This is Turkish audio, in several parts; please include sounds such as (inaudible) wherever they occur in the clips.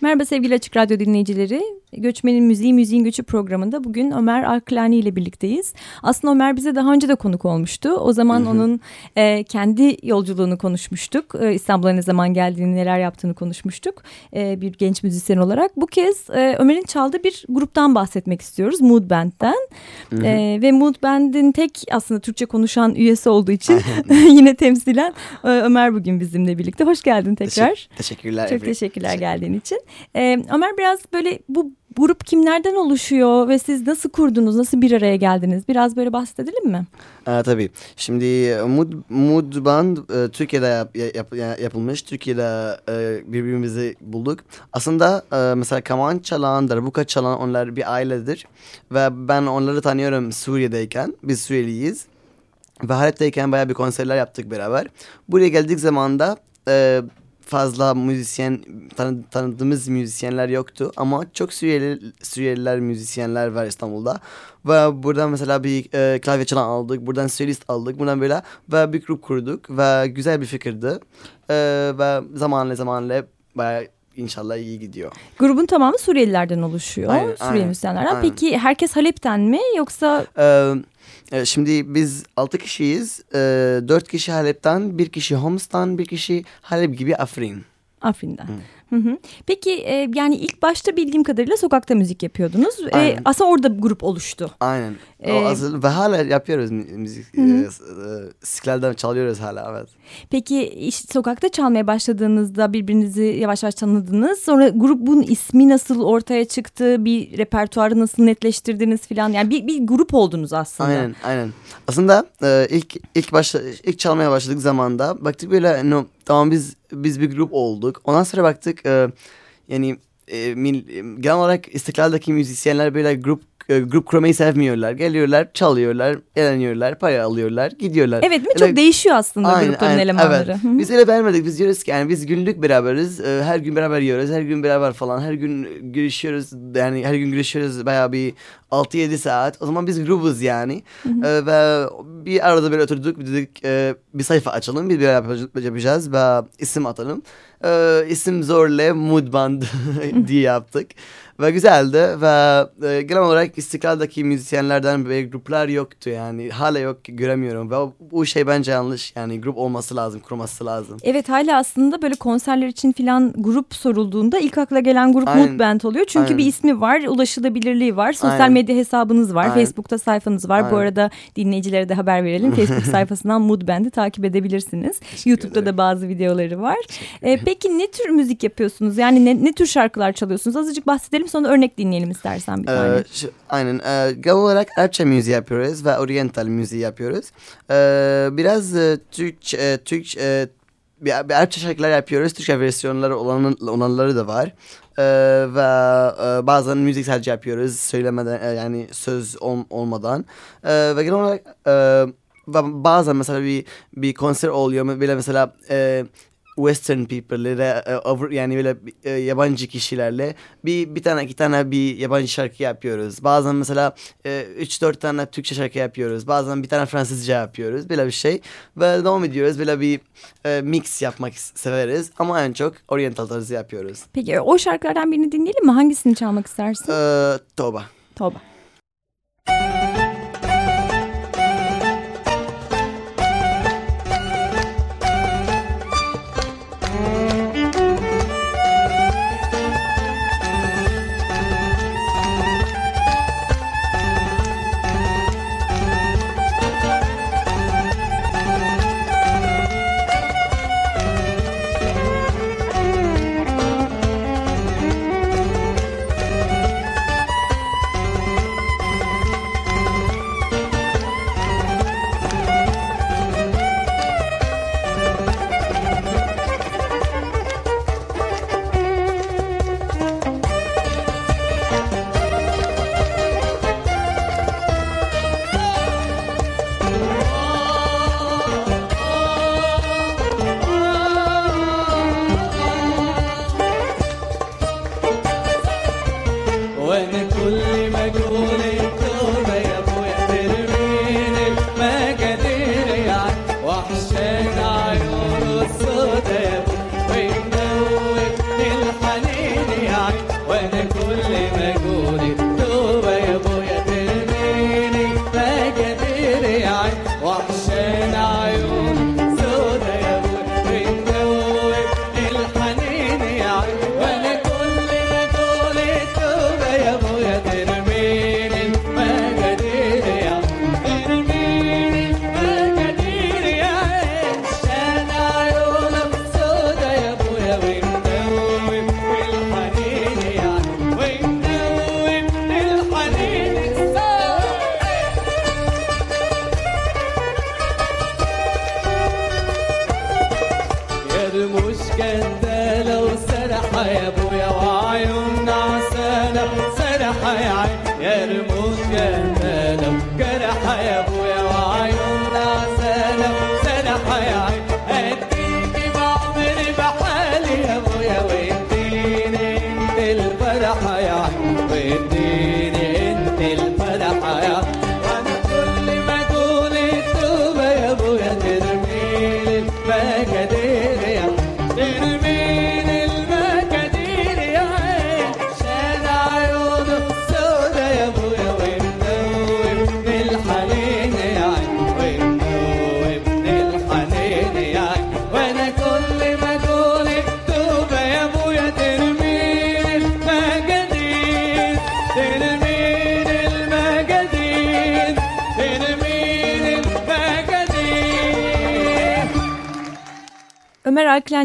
Merhaba sevgili Açık Radyo dinleyicileri. Göçmenin Müziği, Müziğin Göçü programında bugün Ömer Arklani ile birlikteyiz. Aslında Ömer bize daha önce de konuk olmuştu. O zaman hı hı. onun e, kendi yolculuğunu konuşmuştuk. E, İstanbul'a ne zaman geldiğini, neler yaptığını konuşmuştuk. E, bir genç müzisyen olarak. Bu kez e, Ömer'in çaldığı bir gruptan bahsetmek istiyoruz. Mood Band'den. Hı hı. E, ve Mood Band'in tek aslında Türkçe konuşan üyesi olduğu için (laughs) yine temsilen e, Ömer bugün bizimle birlikte. Hoş geldin tekrar. Teşekkür, teşekkürler. Çok teşekkürler geldiğin için. E, Ömer biraz böyle bu grup kimlerden oluşuyor ve siz nasıl kurdunuz, nasıl bir araya geldiniz? Biraz böyle bahsedelim mi? Aa, tabii. Şimdi e, Mood, Mood Band e, Türkiye'de yap, yap, yapılmış. Türkiye'de e, birbirimizi bulduk. Aslında e, mesela kaman çalan, darbuka çalan onlar bir ailedir. Ve ben onları tanıyorum Suriye'deyken. Biz Suriyeliyiz. Ve Halep'teyken bayağı bir konserler yaptık beraber. Buraya geldik zamanda e, fazla müzisyen tanı, tanıdığımız müzisyenler yoktu ama çok Suriyeli, Suriyeliler müzisyenler var İstanbul'da ve buradan mesela bir e, klavye çalan aldık buradan solist aldık buradan böyle ve bir grup kurduk ve güzel bir fikirdi e, ve zamanla zamanla bayağı inşallah iyi gidiyor. Grubun tamamı Suriyelilerden oluşuyor. Aynen, Suriyeli müzisyenlerden. Peki herkes Halep'ten mi yoksa? Ee, Şimdi biz altı kişiyiz. Dört kişi Halep'ten, bir kişi Homs'tan, bir kişi Halep gibi Afrin. Afrin'den. Hı. Hı hı. Peki e, yani ilk başta bildiğim kadarıyla sokakta müzik yapıyordunuz. E, aslında orada grup oluştu. Aynen. Ee, o asıl, ve hala yapıyoruz müzik. E, Siklerden çalıyoruz hala evet. Peki işte sokakta çalmaya başladığınızda birbirinizi yavaş yavaş tanıdınız. Sonra grubun ismi nasıl ortaya çıktı? Bir repertuarı nasıl netleştirdiniz falan. Yani bir, bir grup oldunuz aslında. Aynen aynen. Aslında e, ilk ilk başta ilk çalmaya başladık zamanda baktık böyle no, tamam biz biz bir grup olduk. Ondan sonra baktık e, yani e, mil, genel olarak İstiklal'daki müzisyenler böyle grup grup kurmayı sevmiyorlar. Geliyorlar, çalıyorlar, eğleniyorlar, para alıyorlar, gidiyorlar. Evet mi? Çok değişiyor aslında aynen, grupların aynen, elemanları. Evet. Biz öyle vermedik. Biz diyoruz ki yani biz günlük beraberiz. E, her gün beraber yiyoruz. Her gün beraber falan. Her gün görüşüyoruz. Yani her gün görüşüyoruz bayağı bir 6-7 saat. O zaman biz grubuz yani. E, ve bir arada böyle oturduk. Dedik bir sayfa açalım. Bir beraber yapacağız ve isim atalım. İsim zorla Mood Band (laughs) diye yaptık. Ve güzeldi ve e, genel olarak İstiklal'daki müzisyenlerden ve gruplar yoktu yani hala yok göremiyorum ve bu şey bence yanlış yani grup olması lazım kurması lazım. Evet hala aslında böyle konserler için filan grup sorulduğunda ilk akla gelen grup Aynen. Mood Band oluyor çünkü Aynen. bir ismi var ulaşılabilirliği var sosyal Aynen. medya hesabınız var Aynen. Facebook'ta sayfanız var Aynen. bu arada dinleyicilere de haber verelim (laughs) Facebook sayfasından Mood Band'i takip edebilirsiniz YouTube'da da bazı videoları var. Ee, peki ne tür müzik yapıyorsunuz yani ne, ne tür şarkılar çalıyorsunuz azıcık bahsedelim sonra örnek dinleyelim istersen bir tane. Ee, şu, aynen. Ee, genel olarak Arapça müziği yapıyoruz ve Oriental müziği yapıyoruz. Ee, biraz e, Türk, e, Türk e, bir, bir Arapça şarkılar yapıyoruz. Türkçe versiyonları olan, olanları da var. Ee, ve e, bazen müzik sadece yapıyoruz söylemeden e, yani söz ol, olmadan ee, ve genel olarak e, bazen mesela bir bir konser oluyor bile mesela e, Western people'lere e, yani böyle e, yabancı kişilerle bir bir tane iki tane bir yabancı şarkı yapıyoruz. Bazen mesela e, üç dört tane Türkçe şarkı yapıyoruz. Bazen bir tane Fransızca yapıyoruz. Böyle bir şey. Ve devam ediyoruz. Böyle bir mix yapmak severiz. Ama en çok Oriental tarzı yapıyoruz. Peki o şarkılardan birini dinleyelim mi? Hangisini çalmak istersin? Ee, Toba. Toba.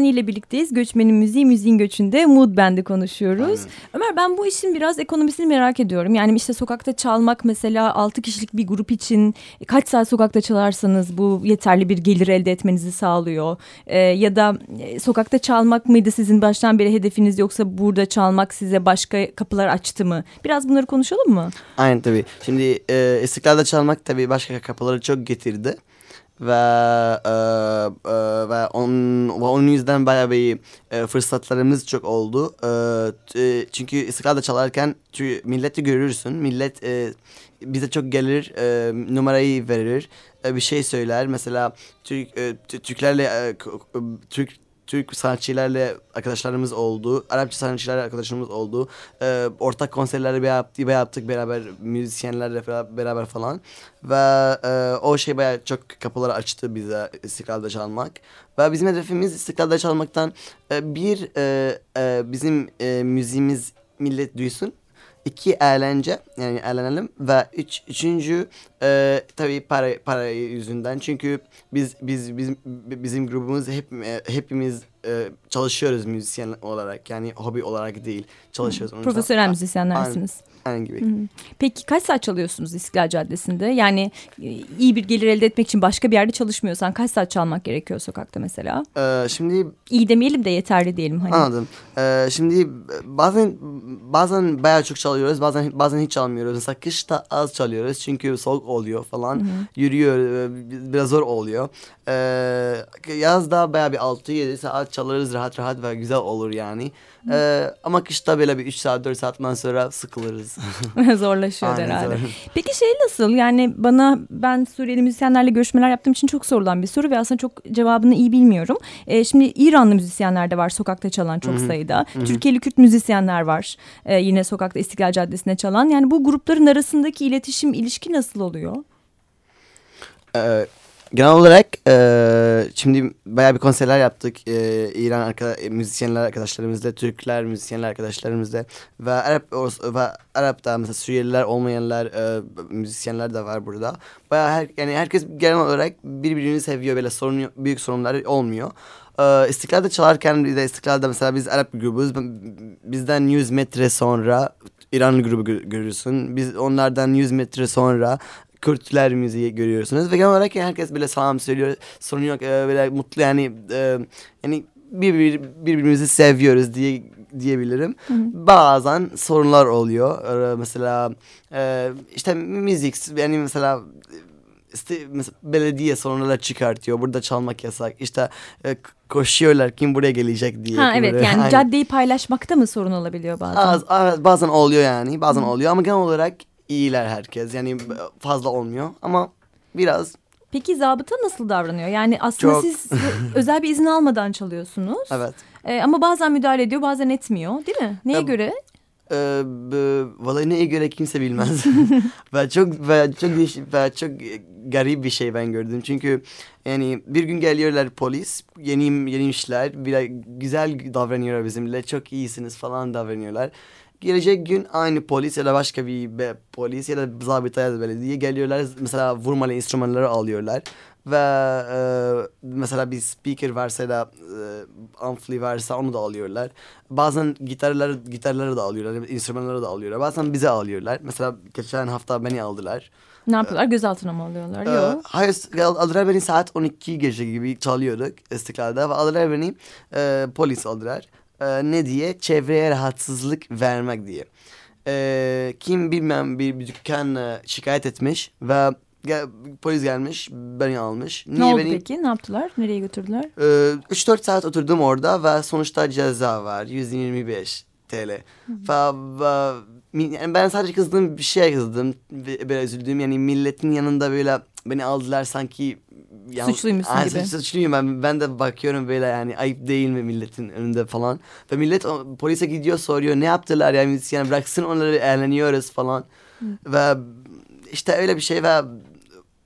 İle birlikteyiz. Göçmenin Müziği, Müziğin Göçü'nde Mood Band'i konuşuyoruz. Aynen. Ömer ben bu işin biraz ekonomisini merak ediyorum. Yani işte sokakta çalmak mesela 6 kişilik bir grup için kaç saat sokakta çalarsanız bu yeterli bir gelir elde etmenizi sağlıyor. Ee, ya da e, sokakta çalmak mıydı sizin baştan beri hedefiniz yoksa burada çalmak size başka kapılar açtı mı? Biraz bunları konuşalım mı? Aynen tabii. Şimdi e, İstiklal'de çalmak tabii başka kapıları çok getirdi ve e, e, ve onun, ve onun yüzden bayağı bir e, fırsatlarımız çok oldu. E, çünkü istiklalde çalarken milleti görürsün. Millet e, bize çok gelir, e, numarayı verir, e, bir şey söyler. Mesela Türk e, Türklerle e, Türk Türk sanatçılarla arkadaşlarımız oldu. Arapça sanatçılarla arkadaşlarımız oldu. Ee, ortak konserlerde yaptık, yaptık beraber müzisyenlerle beraber falan. Ve e, o şey bayağı çok kapıları açtı bize istiklalde çalmak. Ve bizim hedefimiz istiklalde çalmaktan e, bir e, e, bizim e, müziğimiz millet duysun iki eğlence yani eğlenelim ve üç, üçüncü e, tabii para para yüzünden. Çünkü biz biz bizim bizim grubumuz hep hepimiz e, çalışıyoruz müzisyen olarak yani hobi olarak değil çalışıyoruz. Profesyonel müzisyenlersiniz. Aynen gibi. Hı -hı. Peki kaç saat çalıyorsunuz İstiklal Caddesi'nde? Yani e, iyi bir gelir elde etmek için başka bir yerde çalışmıyorsan kaç saat çalmak gerekiyor sokakta mesela? Ee, şimdi iyi demeyelim de yeterli diyelim hani. Anladım. Ee, şimdi bazen bazen bayağı çok çalıyoruz, bazen bazen hiç çalmıyoruz. Mesela kışta az çalıyoruz çünkü soğuk oluyor falan. Hı -hı. Yürüyor e, biraz zor oluyor. Ee, yazda bayağı bir 6-7 saat çalarız rahat rahat ve güzel olur yani. Ee, ama kışta böyle bir 3 saat 4 saatten sonra sıkılırız. (laughs) Zorlaşıyor Aynen, herhalde. Zor. Peki şey nasıl yani bana ben Suriyeli müzisyenlerle görüşmeler yaptığım için çok sorulan bir soru ve aslında çok cevabını iyi bilmiyorum. Ee, şimdi İranlı müzisyenler de var sokakta çalan çok Hı-hı. sayıda. Hı-hı. Türkiye'li Kürt müzisyenler var ee, yine sokakta İstiklal Caddesi'nde çalan. Yani bu grupların arasındaki iletişim ilişki nasıl oluyor? Ee, genel olarak e, şimdi bayağı bir konserler yaptık. E, İran arka, müzisyenler arkadaşlarımızla, Türkler müzisyenler arkadaşlarımızla ve Arap ve Arap'ta mesela Suriyeliler olmayanlar e, müzisyenler de var burada. Bayağı her, yani herkes genel olarak birbirini seviyor böyle sorun büyük sorunlar olmuyor. Ee, İstiklal'de çalarken de İstiklal'de mesela biz Arap grubuz. Bizden 100 metre sonra İranlı grubu görürsün. Biz onlardan 100 metre sonra Kürtler müziği görüyorsunuz ve genel olarak herkes böyle selam söylüyor sorun yok e, böyle mutlu yani e, yani bir, birbirimizi seviyoruz diye diyebilirim. Hı hı. Bazen sorunlar oluyor. E, mesela e, işte müzik yani mesela işte mesela belediye sorunlar çıkartıyor. Burada çalmak yasak. İşte e, koşuyorlar kim buraya gelecek diye. Ha evet buraya. yani (laughs) caddeyi paylaşmakta mı sorun olabiliyor bazen? Az, az, bazen oluyor yani. Bazen Hı. oluyor ama genel olarak iyiler herkes. Yani fazla olmuyor ama biraz. Peki zabıta nasıl davranıyor? Yani aslında Çok... siz (laughs) özel bir izin almadan çalıyorsunuz. Evet. Ee, ama bazen müdahale ediyor bazen etmiyor değil mi? Neye ya, göre? E, vallahi neye göre kimse bilmez. (laughs) (laughs) ve çok ve çok ve çok garip bir şey ben gördüm. Çünkü yani bir gün geliyorlar polis, yeni yeniymişler, bir güzel davranıyorlar bizimle, çok iyisiniz falan davranıyorlar. Gelecek gün aynı polis ya da başka bir be, polis ya da zabıta ya da belediye geliyorlar. Mesela vurmalı enstrümanları alıyorlar. Ve e, mesela bir speaker varsa ya da e, ampli varsa onu da alıyorlar. Bazen gitarları, gitarları da alıyorlar, enstrümanları da alıyorlar. Bazen bize alıyorlar. Mesela geçen hafta beni aldılar. Ne yapıyorlar? Gözaltına mı alıyorlar? Ee, Yok. Hayır aldılar beni saat 12 gece gibi çalıyorduk İstiklal'da ve aldılar beni e, polis aldılar e, ne diye çevreye rahatsızlık vermek diye. E, kim bilmem bir, bir dükkan şikayet etmiş ve gel, polis gelmiş beni almış. Niye ne oldu beni, peki? Ne yaptılar? Nereye götürdüler? E, 3-4 saat oturdum orada ve sonuçta ceza var. 125 TL TL. Ve, ve yani ben sadece kızdığım bir şeye kızdım. Böyle üzüldüğüm yani milletin yanında böyle beni aldılar sanki ya, Suçluymuşsun Aa, gibi. Suçluyum ben. Ben de bakıyorum böyle yani ayıp değil mi milletin önünde falan. Ve millet polise gidiyor soruyor ne yaptılar yani müzisyen bıraksın onları eğleniyoruz falan. Hı. Ve işte öyle bir şey ve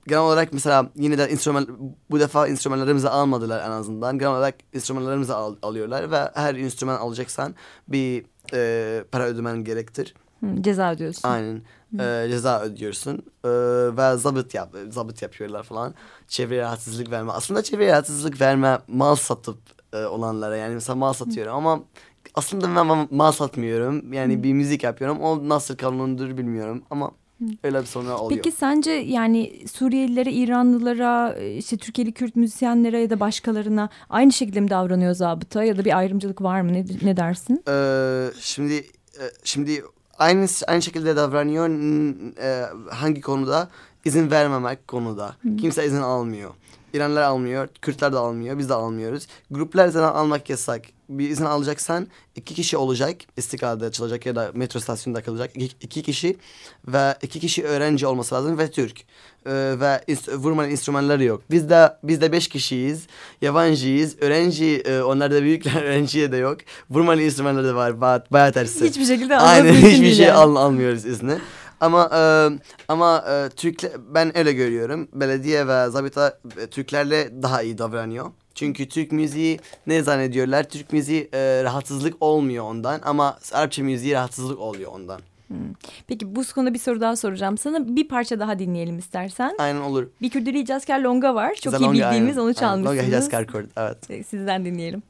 genel olarak mesela yine de instrument bu defa instrümanlarımızı almadılar en azından. Genel olarak instrümanlarımızı al, alıyorlar ve her instrüman alacaksan bir e, para ödemen gerektir. Hı, ceza ödüyorsun. Aynen. E, ceza ödüyorsun. E, ve zabıt yap, zabıt yapıyorlar falan. Çevreye rahatsızlık verme. Aslında çevreye rahatsızlık verme mal satıp e, olanlara yani mesela mal satıyorum ama aslında ben mal satmıyorum. Yani Hı. bir müzik yapıyorum. O nasıl kanundur bilmiyorum ama Öyle bir sonra oluyor. Peki sence yani Suriyelilere, İranlılara, işte Türkiye'li Kürt müzisyenlere ya da başkalarına aynı şekilde mi davranıyor zabıta ya da bir ayrımcılık var mı? Ne, ne dersin? Ee, şimdi e, şimdi aynı aynı şekilde davranıyor e, hangi konuda? izin vermemek konuda. Hı. Kimse izin almıyor. İranlar almıyor, Kürtler de almıyor, biz de almıyoruz. Gruplar zaten almak yasak. Bir izin alacaksan iki kişi olacak, istikrarda açılacak ya da metro istasyonunda kalacak iki, iki kişi ve iki kişi öğrenci olması lazım ve Türk. Ee, ve inst vurmanın enstrümanları yok. Biz de biz de beş kişiyiz, yabancıyız, öğrenci, e, onlar da büyükler (laughs) öğrenciye de yok. Vurmanın enstrümanları da var, bayağı, bayağı tersi. Hiçbir şekilde Aynen hiçbir şey al, almıyoruz izni. Ama e, ama e, Türkler ben öyle görüyorum. Belediye ve zabita e, Türklerle daha iyi davranıyor. Çünkü Türk müziği ne zannediyorlar? Türk müziği e, rahatsızlık olmuyor ondan ama Arapça müziği rahatsızlık oluyor ondan. Hmm. Peki bu konuda bir soru daha soracağım sana. Bir parça daha dinleyelim istersen. Aynen olur. Bir Kürdili Hicazkar Longa var. Çok Zalonga, iyi bildiğimiz aynen. onu çalmışsınız. Longa Hicazkar Kurd evet. Sizden dinleyelim.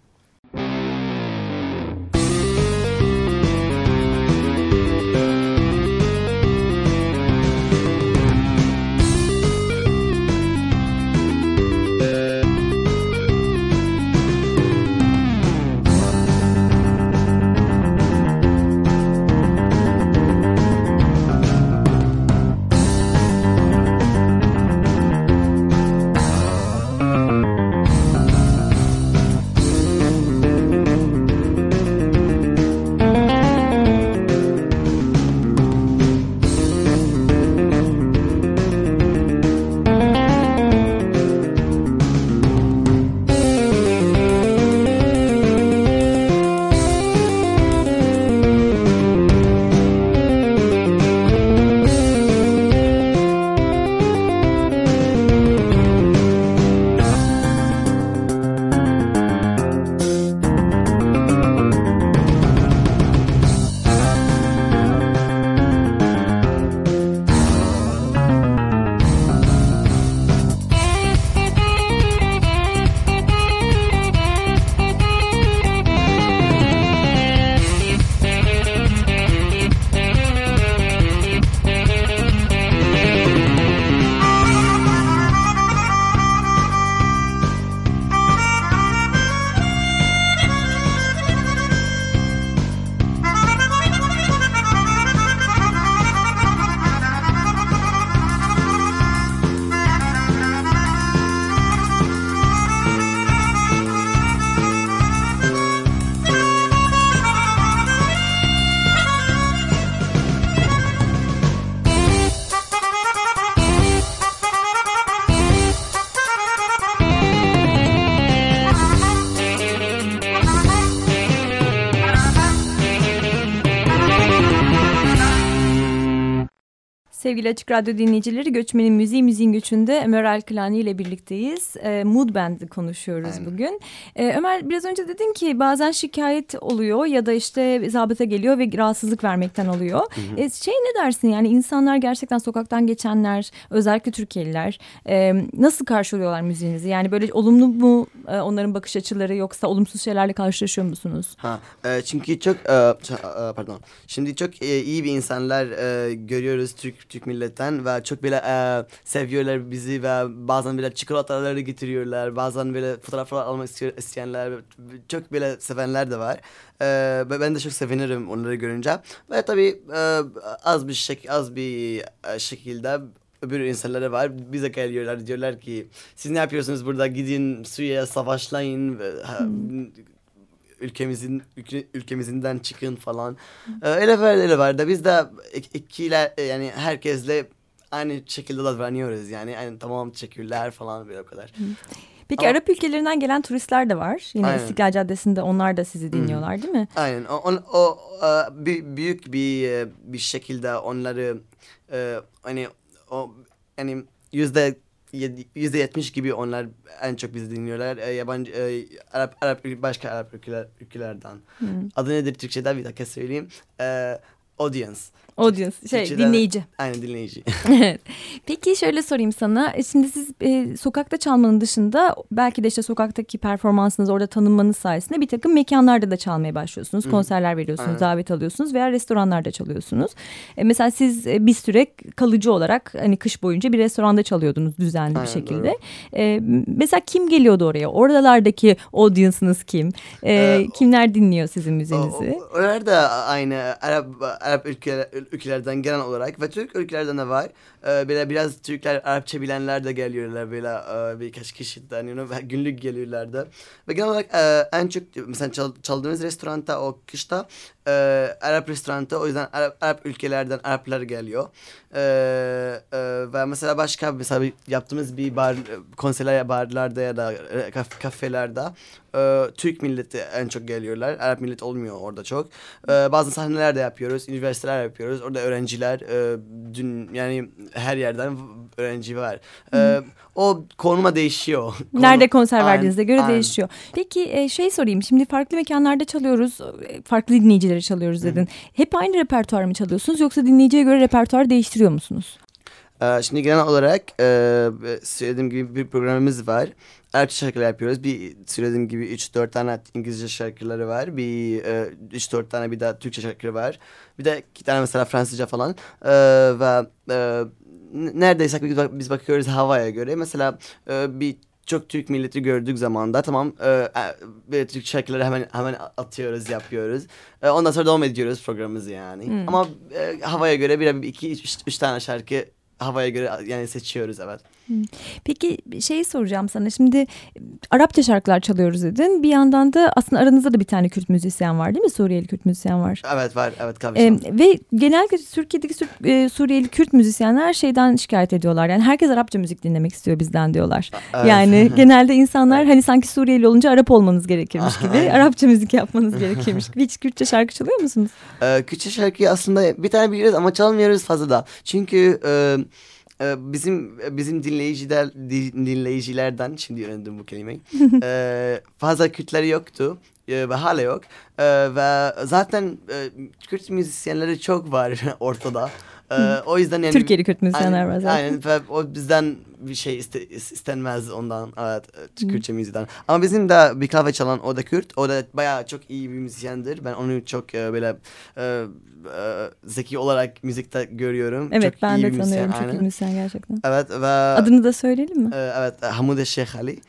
Sevgili Açık Radyo dinleyicileri Göçmenin Müziği Müziğin Göçü'nde Ömer Alkılani ile birlikteyiz. E, Mood Band'i konuşuyoruz Aynen. bugün. E, Ömer biraz önce dedin ki bazen şikayet oluyor ya da işte zabıta geliyor ve rahatsızlık vermekten oluyor. Hı hı. E, şey ne dersin yani insanlar gerçekten sokaktan geçenler özellikle Türkiye'liler e, nasıl karşılıyorlar müziğinizi? Yani böyle olumlu mu e, onların bakış açıları yoksa olumsuz şeylerle karşılaşıyor musunuz? Ha, e, çünkü çok e, pardon şimdi çok e, iyi bir insanlar e, görüyoruz Türk Türk milletten ve çok böyle e, seviyorlar bizi ve bazen böyle çikolataları getiriyorlar. Bazen böyle fotoğraflar almak isteyenler çok böyle sevenler de var. E, ben de çok sevinirim onları görünce. Ve tabii e, az bir şek az bir e, şekilde öbür insanlara var. Bize geliyorlar diyorlar ki siz ne yapıyorsunuz burada gidin suya savaşlayın. Hmm ülkemizin ülke, ülkemizinden çıkın falan. E, öyle var öyle var da biz de ik- ikiler e, yani herkesle aynı şekilde davranıyoruz yani. yani tamam teşekkürler falan böyle o kadar. Peki Ama- Arap ülkelerinden gelen turistler de var. Yine Aynen. İstiklal Caddesi'nde onlar da sizi dinliyorlar değil mi? Aynen. O, on- o, e, bi- büyük bir e, bir şekilde onları e, hani o hani yüzde yedi- yüzde yetmiş gibi onlar en çok bizi dinliyorlar. E, yabancı e, Arap Arap başka Arap ülkeler ülkelerden. Adı nedir Türkçe'de bir dakika söyleyeyim. E, audience. Audience şey Türkçe'de- dinleyici. Aynen dinleyici. (laughs) (laughs) Peki şöyle sorayım sana. E, Şimdi siz e, sokakta çalmanın dışında belki de işte sokaktaki performansınız orada tanınmanız sayesinde bir takım mekanlarda da çalmaya başlıyorsunuz. Konserler veriyorsunuz, Aynen. davet alıyorsunuz veya restoranlarda çalıyorsunuz. E, mesela siz e, bir süre kalıcı olarak hani kış boyunca bir restoranda çalıyordunuz düzenli bir Aynen, şekilde. E, mesela kim geliyordu oraya? Oralardaki audience'ınız kim? E, Ee, kimler dinliyor sizin O- müziğinizi? o- Onlar da aynı Arap Arap ülkeler, ülkelerden gelen olarak ve Türk ülkelerden de var. Ee, böyle biraz Türkler Arapça bilenler de geliyorlar böyle e, birkaç kişiden you know, (laughs) günlük geliyorlar da. Ve genel olarak e, en çok mesela çal- çaldığımız restoranda o kışta e, Arap restoranda o yüzden Arap, Arap ülkelerden Araplar geliyor. E, e, ve mesela başka mesela yaptığımız bir bar konserler barlarda ya da e, kaf- kafelerde e, Türk milleti en çok geliyorlar. Arap millet olmuyor orada çok. E, bazı sahneler de yapıyoruz. Üniversiteler yapıyoruz. Orada öğrenciler e, dün yani her yerden öğrenci var. E, o konuma değişiyor. (laughs) Nerede konser verdiğinize göre aynen. değişiyor. Peki e, şey sorayım. Şimdi farklı mekanlarda çalıyoruz. e, Farklı dinleyicileri çalıyoruz dedin. Hep aynı repertuar mı çalıyorsunuz yoksa dinleyiciye göre repertuar değiştiriyor musunuz? Ee, Şimdi genel olarak e, söylediğim gibi bir programımız var. Arapça şarkılar yapıyoruz. Bir söylediğim gibi 3-4 tane İngilizce şarkıları var. Bir e, 3-4 tane bir daha Türkçe şarkıları var. Bir de iki tane mesela Fransızca falan. Ee, ve e, neredeyse biz, bak- biz bakıyoruz havaya göre. Mesela e, bir çok Türk milleti gördük zaman da tamam e, e, Türk şarkıları hemen hemen atıyoruz yapıyoruz. E, ondan sonra devam ediyoruz programımızı yani. Ama e, havaya göre bir iki üç, üç tane şarkı havaya göre yani seçiyoruz evet. Peki şeyi soracağım sana. Şimdi e, Arapça şarkılar çalıyoruz dedin. Bir yandan da aslında aranızda da bir tane Kürt müzisyen var değil mi? Suriyeli Kürt müzisyen var. Evet var evet tabii. Ee, ve genellikle Türkiye'deki Sür- e, Suriyeli Kürt müzisyenler şeyden şikayet ediyorlar. Yani herkes Arapça müzik dinlemek istiyor bizden diyorlar. Evet. Yani (laughs) genelde insanlar hani sanki Suriyeli olunca Arap olmanız gerekirmiş (laughs) gibi. Arapça müzik yapmanız gerekirmiş gibi. Hiç Kürtçe şarkı çalıyor musunuz? Ee, Kürtçe şarkıyı aslında bir tane biliyoruz ama çalmıyoruz fazla da. Çünkü e, bizim bizim dinleyiciler di- dinleyicilerden şimdi öğrendim bu kelimeyi. (laughs) e, fazla Kürtleri yoktu e, ve hala yok. Ve zaten e, Kürt müzisyenleri çok var (laughs) ortada. E, o yüzden yani Türkiye'li Kürt müzisyenler var zaten. Aynen ve o bizden bir şey iste, istenmez ondan evet e, Kürtçe müzikten. Ama bizim de bir kahve çalan o da Kürt. O da bayağı çok iyi bir müzisyendir. Ben onu çok e, böyle e, e, zeki olarak müzikte görüyorum. Evet çok ben iyi de bir tanıyorum. müzisyen, Çok iyi müzisyen gerçekten. Evet ve Adını da söyleyelim mi? e, evet Hamude Şeyh Ali.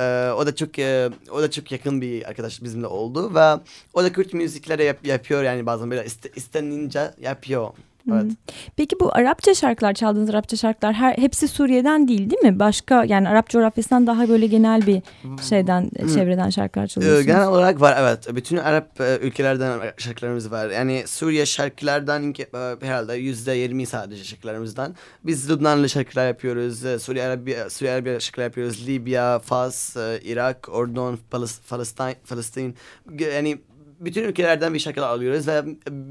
E, o da çok e, o da çok yakın bir arkadaş bizimle oldu ve o da Kürt müzikleri yap, yapıyor yani bazen böyle iste, istenince yapıyor. Evet. Peki bu Arapça şarkılar çaldığınız Arapça şarkılar her hepsi Suriye'den değil değil mi? Başka yani Arap coğrafyasından daha böyle genel bir şeyden çevreden şarkılar Ee, çalıyorsunuz. Genel olarak var evet. Bütün Arap e, ülkelerden şarkılarımız var. Yani Suriye şarkılardan e, herhalde yüzde yirmi sadece şarkılarımızdan. Biz Lübnanlı şarkılar yapıyoruz. e, Suriye Arabiya, Suriye Arabiya şarkılar yapıyoruz. Libya, Fas, e, Irak, Ordon, Palestin, Filistin. Ge- Yani bütün ülkelerden bir şarkılar alıyoruz ve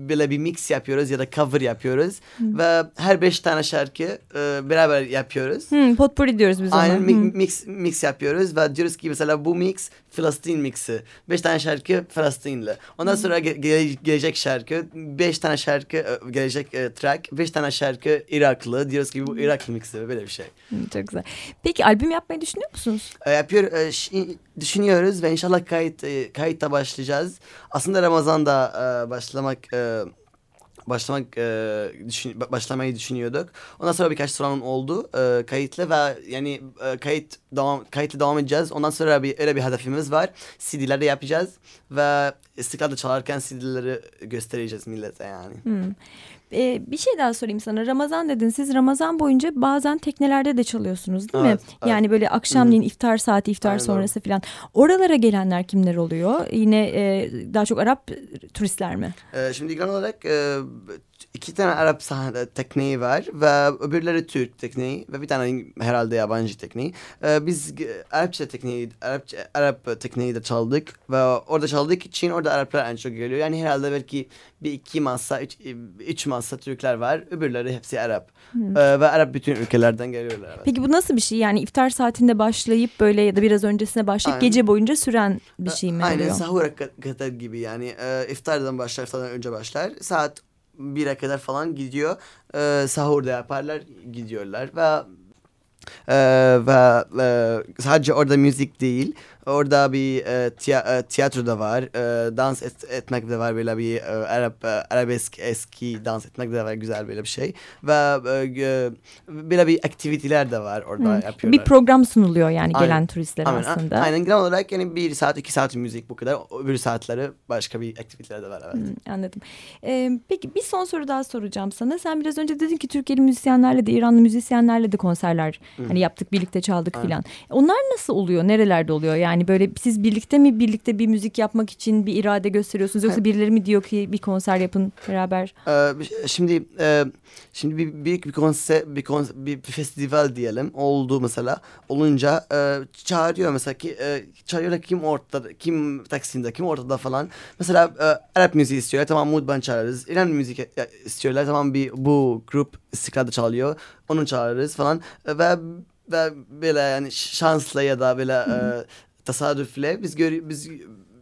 böyle bir mix yapıyoruz ya da cover yapıyoruz. Ve her beş tane şarkı e, beraber yapıyoruz. Hmm, potpourri diyoruz biz ona. Aynen mi- Hmm. mix mix yapıyoruz ve diyoruz ki mesela bu mix Filistin mixi. Beş tane şarkı Filistinli. Ondan sonra ge- ge- gelecek şarkı, beş tane şarkı e, gelecek e, track, beş tane şarkı Iraklı. Diyoruz ki bu Irak mixi böyle bir şey. Çok güzel. Peki albüm yapmayı düşünüyor musunuz? E, yapıyor e, düşünüyoruz ve inşallah kayıt e, kayıtta başlayacağız. Aslında Ramazan'da e, başlamak e, başlamak e, düşün, başlamayı düşünüyorduk. Ondan sonra birkaç sorun oldu e, kayıtlı ve yani e, kayıt devam kayıtlı devam edeceğiz. Ondan sonra bir öyle bir hedefimiz var. CD'leri yapacağız ve istiklalde çalarken CD'leri göstereceğiz millete yani. Hmm. Ee, bir şey daha sorayım sana. Ramazan dedin. Siz Ramazan boyunca bazen teknelerde de çalıyorsunuz değil Evet, mi? evet. Yani böyle akşamleyin iftar saati, iftar Aynen sonrası falan. Oralara gelenler kimler oluyor? Yine e, daha çok Arap turistler mi? Ee, şimdi genel olarak e, iki tane Arap sahne tekneği var ve öbürleri Türk tekneği ve bir tane herhalde yabancı tekneği. Ee, biz Arapça tekneği, Arapça, Arap tekneği de çaldık ve orada çaldık için orada Araplar en çok geliyor. Yani herhalde belki bir iki masa, üç, üç masa Türkler var. Öbürleri hepsi Arap. Ee, ve Arap bütün ülkelerden geliyorlar. Evet. Peki bu nasıl bir şey? Yani iftar saatinde başlayıp böyle ya da biraz öncesine başlayıp Aynen. gece boyunca süren bir şey mi Aynen oluyor? sahura ka- kadar gibi yani e, iftardan başlar iftardan önce başlar saat 1'e kadar falan gidiyor. E, sahurda yaparlar gidiyorlar. Ve e, ve e, sadece orada müzik değil orada bir e, tiya- e, tiyatro da var e, dans et- etmek de var böyle bir e, Arap e, arabesk eski dans etmek de var güzel böyle bir şey ve e, böyle bir aktiviteler de var orada Hı. yapıyorlar. Bir program sunuluyor yani Aynen. gelen turistlere Aynen, aslında. Aynen genel olarak yani bir saat iki saat müzik bu kadar. Öbür saatleri başka bir aktiviteler de var evet. Hı, anladım. Ee, peki bir son soru daha soracağım sana. Sen biraz önce dedin ki Türkiye'li müzisyenlerle de İranlı müzisyenlerle de konserler hani yaptık birlikte çaldık filan. Onlar nasıl oluyor? Nerelerde oluyor? Yani böyle siz birlikte mi birlikte bir müzik yapmak için bir irade gösteriyorsunuz yoksa birileri mi diyor ki bir konser yapın beraber? Ee, şimdi e, şimdi bir büyük bir konser bir, konser, bir festival diyelim oldu mesela. Olunca e, çağırıyor mesela ki e, çağırıyorlar kim ortada kim Taksim'de kim ortada falan. Mesela e, Arap müziği istiyorlar tamam Mudban çağırırız. İran müzik e, istiyorlar tamam bir bu grup istiklalde çalıyor onu çağırırız falan. Ve ve böyle yani şansla ya da böyle e, tesadüfle biz gör biz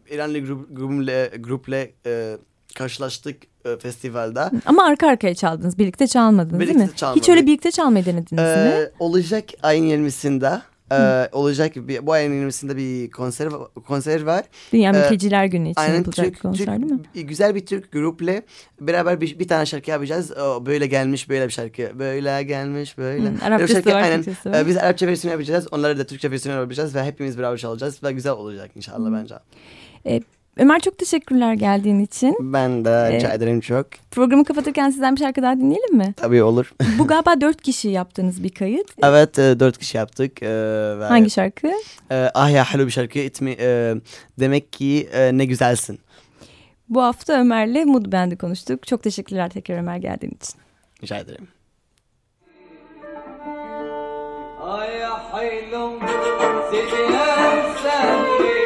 İranlı grup, grupla, grupla e, karşılaştık e, festivalde. Ama arka arkaya çaldınız. Birlikte çalmadınız Birlikte değil mi? çalmadık. Hiç öyle birlikte çalmayı denediniz mi? Ee, olacak ayın 20'sinde. E, olacak bir, bu ayın 20'sinde bir konser konser var. Dünya e, Mülteciler Günü için Aynen yapılacak Türk, konser Türk- değil mi? güzel bir Türk grupla beraber bir, bir tane şarkı yapacağız. O, böyle gelmiş böyle bir şarkı. Böyle gelmiş böyle. Bir Arapçası şarkı, var, aynen. Var. Ee, biz Arapça versiyonu yapacağız. Onları da Türkçe versiyonu yapacağız ve hepimiz beraber çalacağız ve güzel olacak inşallah bence. Ömer çok teşekkürler geldiğin için. Ben de rica ee, çok. Programı kapatırken sizden bir şarkı daha dinleyelim mi? Tabii olur. Bu (laughs) galiba dört kişi yaptığınız bir kayıt. Evet e, dört kişi yaptık. E, Hangi şarkı? E, ah ya halu bir şarkı. İtmi, e, demek ki e, ne güzelsin. Bu hafta Ömer'le Mood Band'i konuştuk. Çok teşekkürler tekrar Ömer geldiğin için. Rica ederim. Ay haylum seni.